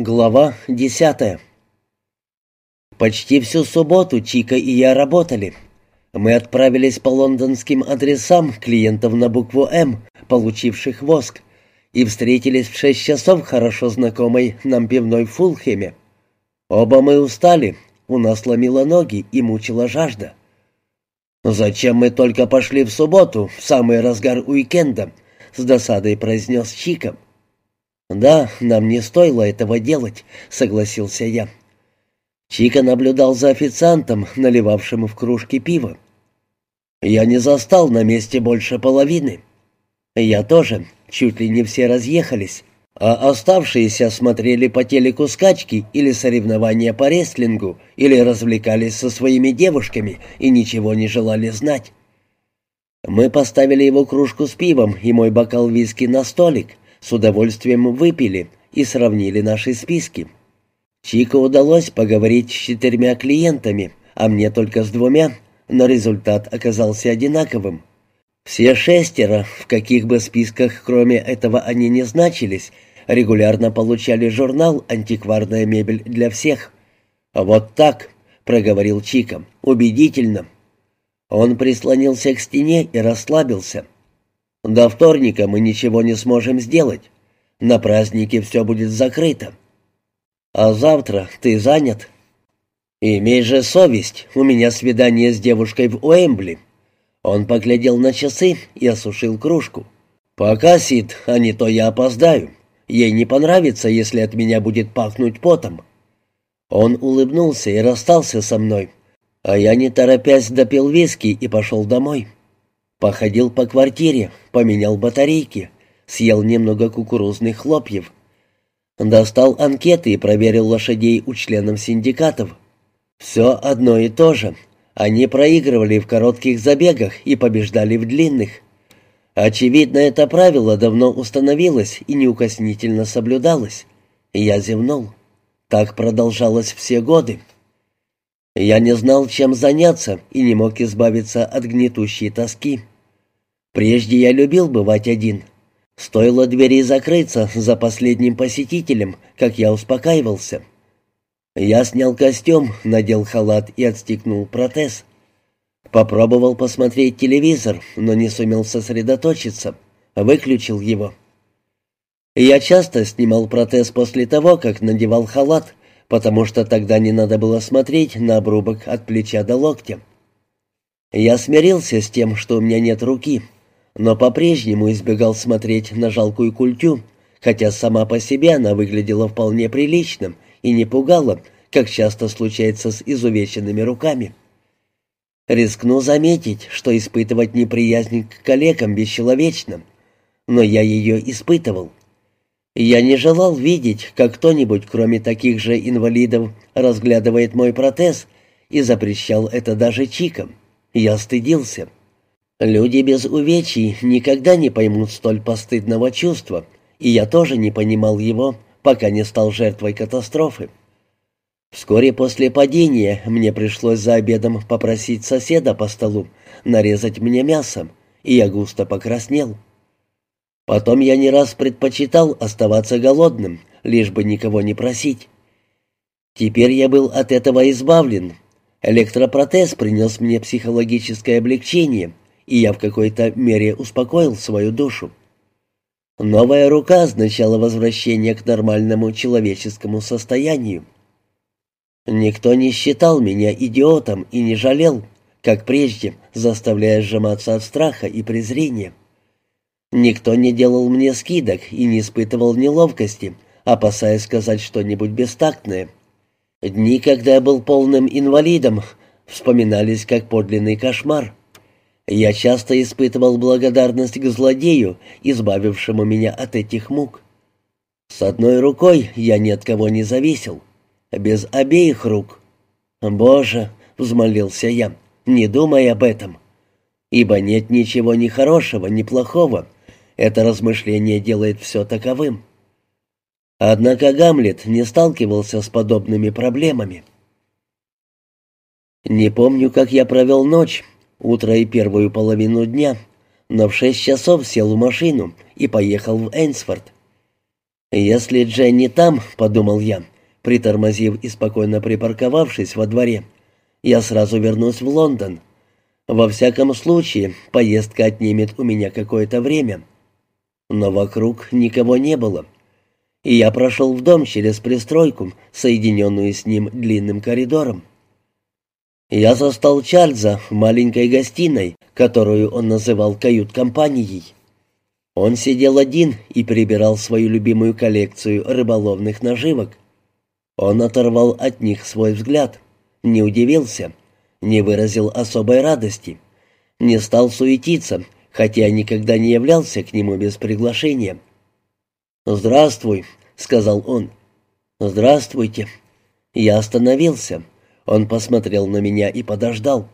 Глава десятая Почти всю субботу Чика и я работали. Мы отправились по лондонским адресам клиентов на букву «М», получивших воск, и встретились в шесть часов хорошо знакомой нам пивной Фулхеме. Оба мы устали, у нас ломило ноги и мучила жажда. «Зачем мы только пошли в субботу, в самый разгар уикенда?» — с досадой произнес Чика. «Да, нам не стоило этого делать», — согласился я. Чика наблюдал за официантом, наливавшим в кружки пива. «Я не застал на месте больше половины». «Я тоже. Чуть ли не все разъехались. А оставшиеся смотрели по телеку скачки или соревнования по рестлингу, или развлекались со своими девушками и ничего не желали знать». Мы поставили его кружку с пивом и мой бокал виски на столик — с удовольствием выпили и сравнили наши списки. Чико удалось поговорить с четырьмя клиентами, а мне только с двумя, но результат оказался одинаковым. Все шестеро, в каких бы списках кроме этого они не значились, регулярно получали журнал «Антикварная мебель для всех». «Вот так», — проговорил Чика, — «убедительно». Он прислонился к стене и расслабился. До вторника мы ничего не сможем сделать. На празднике все будет закрыто. А завтра ты занят. Имей же совесть, у меня свидание с девушкой в Уэмбли. Он поглядел на часы и осушил кружку. Пока, Сид, а не то я опоздаю. Ей не понравится, если от меня будет пахнуть потом. Он улыбнулся и расстался со мной, а я, не торопясь, допил виски и пошел домой. Походил по квартире, поменял батарейки, съел немного кукурузных хлопьев. Достал анкеты и проверил лошадей у членов синдикатов. Все одно и то же. Они проигрывали в коротких забегах и побеждали в длинных. Очевидно, это правило давно установилось и неукоснительно соблюдалось. Я зевнул. Так продолжалось все годы. Я не знал, чем заняться, и не мог избавиться от гнетущей тоски. Прежде я любил бывать один. Стоило двери закрыться за последним посетителем, как я успокаивался. Я снял костюм, надел халат и отстегнул протез. Попробовал посмотреть телевизор, но не сумел сосредоточиться. Выключил его. Я часто снимал протез после того, как надевал халат, потому что тогда не надо было смотреть на обрубок от плеча до локтя. Я смирился с тем, что у меня нет руки, но по-прежнему избегал смотреть на жалкую культю, хотя сама по себе она выглядела вполне приличным и не пугала, как часто случается с изувеченными руками. Рискну заметить, что испытывать неприязнь к коллегам бесчеловечно, но я ее испытывал. Я не желал видеть, как кто-нибудь, кроме таких же инвалидов, разглядывает мой протез и запрещал это даже чикам. Я стыдился. Люди без увечий никогда не поймут столь постыдного чувства, и я тоже не понимал его, пока не стал жертвой катастрофы. Вскоре после падения мне пришлось за обедом попросить соседа по столу нарезать мне мясо, и я густо покраснел. Потом я не раз предпочитал оставаться голодным, лишь бы никого не просить. Теперь я был от этого избавлен. Электропротез принес мне психологическое облегчение, и я в какой-то мере успокоил свою душу. Новая рука означала возвращение к нормальному человеческому состоянию. Никто не считал меня идиотом и не жалел, как прежде, заставляя сжиматься от страха и презрения. Никто не делал мне скидок и не испытывал неловкости, опасаясь сказать что-нибудь бестактное. Дни, когда я был полным инвалидом, вспоминались как подлинный кошмар. Я часто испытывал благодарность к злодею, избавившему меня от этих мук. С одной рукой я ни от кого не зависел, без обеих рук. «Боже!» — взмолился я, — «не думай об этом, ибо нет ничего ни хорошего, ни плохого, это размышление делает все таковым. Однако Гамлет не сталкивался с подобными проблемами. Не помню, как я провел ночь, утро и первую половину дня, но в шесть часов сел в машину и поехал в Эйнсфорд. «Если Дженни там», — подумал я, притормозив и спокойно припарковавшись во дворе, — «я сразу вернусь в Лондон. Во всяком случае, поездка отнимет у меня какое-то время». Но вокруг никого не было. И я прошел в дом через пристройку, соединенную с ним длинным коридором. Я застал Чарльза в маленькой гостиной, которую он называл кают-компанией. Он сидел один и перебирал свою любимую коллекцию рыболовных наживок. Он оторвал от них свой взгляд, не удивился, не выразил особой радости, не стал суетиться, хотя никогда не являлся к нему без приглашения. «Здравствуй», — сказал он. «Здравствуйте». Я остановился. Он посмотрел на меня и подождал.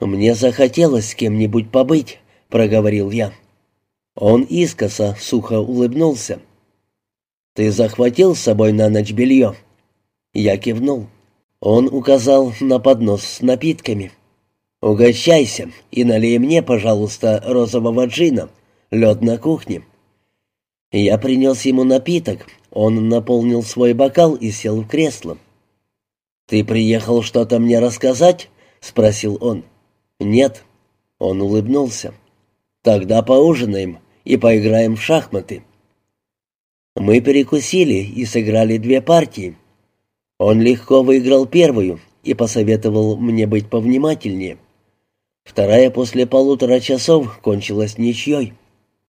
«Мне захотелось с кем-нибудь побыть», — проговорил я. Он искоса сухо улыбнулся. «Ты захватил с собой на ночь белье?» Я кивнул. Он указал на поднос с напитками. «Угощайся и налей мне, пожалуйста, розового джина. Лед на кухне». Я принес ему напиток. Он наполнил свой бокал и сел в кресло. «Ты приехал что-то мне рассказать?» — спросил он. «Нет». Он улыбнулся. «Тогда поужинаем и поиграем в шахматы». Мы перекусили и сыграли две партии. Он легко выиграл первую и посоветовал мне быть повнимательнее. Вторая после полутора часов кончилась ничьей.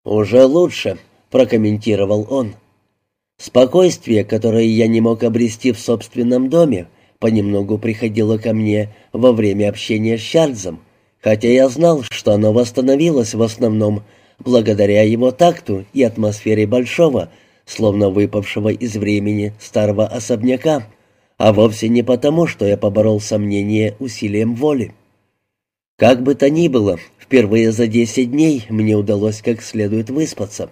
«Уже лучше», — прокомментировал он. Спокойствие, которое я не мог обрести в собственном доме, понемногу приходило ко мне во время общения с Чарльзом, хотя я знал, что оно восстановилось в основном благодаря его такту и атмосфере большого, словно выпавшего из времени старого особняка, а вовсе не потому, что я поборол сомнения усилием воли. Как бы то ни было, впервые за десять дней мне удалось как следует выспаться.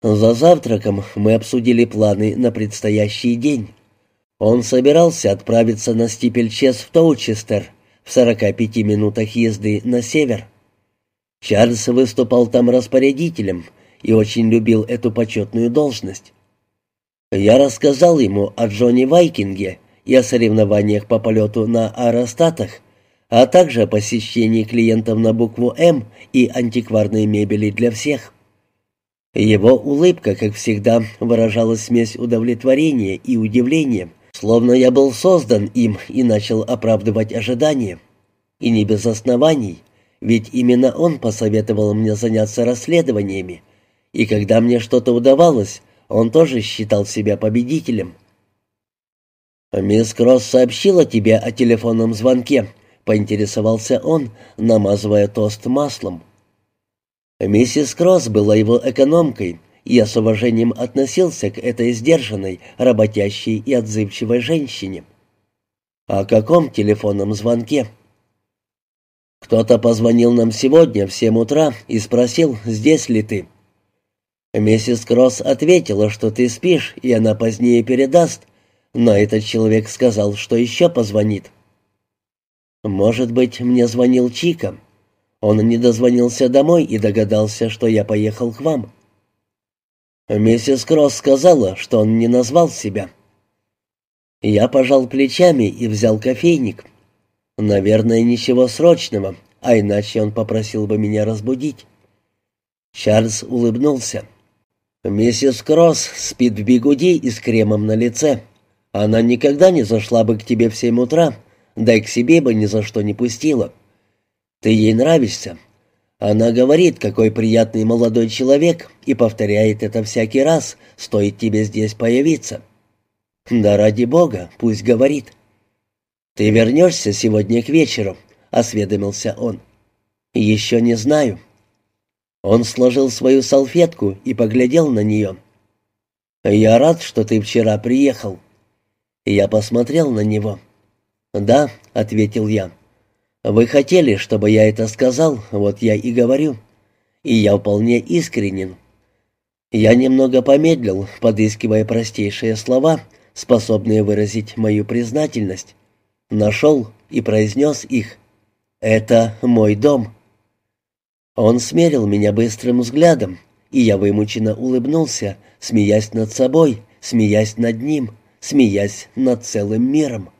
За завтраком мы обсудили планы на предстоящий день. Он собирался отправиться на Стипельчес в Тоучестер в 45 минутах езды на север. Чарльз выступал там распорядителем и очень любил эту почетную должность. Я рассказал ему о Джонни Вайкинге и о соревнованиях по полету на аэростатах, а также о посещении клиентов на букву «М» и антикварной мебели для всех. Его улыбка, как всегда, выражала смесь удовлетворения и удивления, словно я был создан им и начал оправдывать ожидания. И не без оснований, ведь именно он посоветовал мне заняться расследованиями, и когда мне что-то удавалось, он тоже считал себя победителем. «Мисс Кросс сообщила тебе о телефонном звонке», — поинтересовался он, намазывая тост маслом. Миссис Кросс была его экономкой, и я с уважением относился к этой сдержанной, работящей и отзывчивой женщине. «О каком телефонном звонке?» «Кто-то позвонил нам сегодня в семь утра и спросил, здесь ли ты». Миссис Кросс ответила, что ты спишь, и она позднее передаст, но этот человек сказал, что еще позвонит. Может быть, мне звонил Чика. Он не дозвонился домой и догадался, что я поехал к вам. Миссис Кросс сказала, что он не назвал себя. Я пожал плечами и взял кофейник. Наверное, ничего срочного, а иначе он попросил бы меня разбудить. Чарльз улыбнулся. «Миссис Кросс спит в бигуди и с кремом на лице. Она никогда не зашла бы к тебе в семь утра, да и к себе бы ни за что не пустила. Ты ей нравишься. Она говорит, какой приятный молодой человек, и повторяет это всякий раз, стоит тебе здесь появиться. Да ради бога, пусть говорит. Ты вернешься сегодня к вечеру, осведомился он. Еще не знаю. Он сложил свою салфетку и поглядел на нее. «Я рад, что ты вчера приехал». Я посмотрел на него. «Да», — ответил я. «Вы хотели, чтобы я это сказал, вот я и говорю. И я вполне искренен». Я немного помедлил, подыскивая простейшие слова, способные выразить мою признательность. Нашел и произнес их. «Это мой дом». Он смерил меня быстрым взглядом, и я вымученно улыбнулся, смеясь над собой, смеясь над ним, смеясь над целым миром.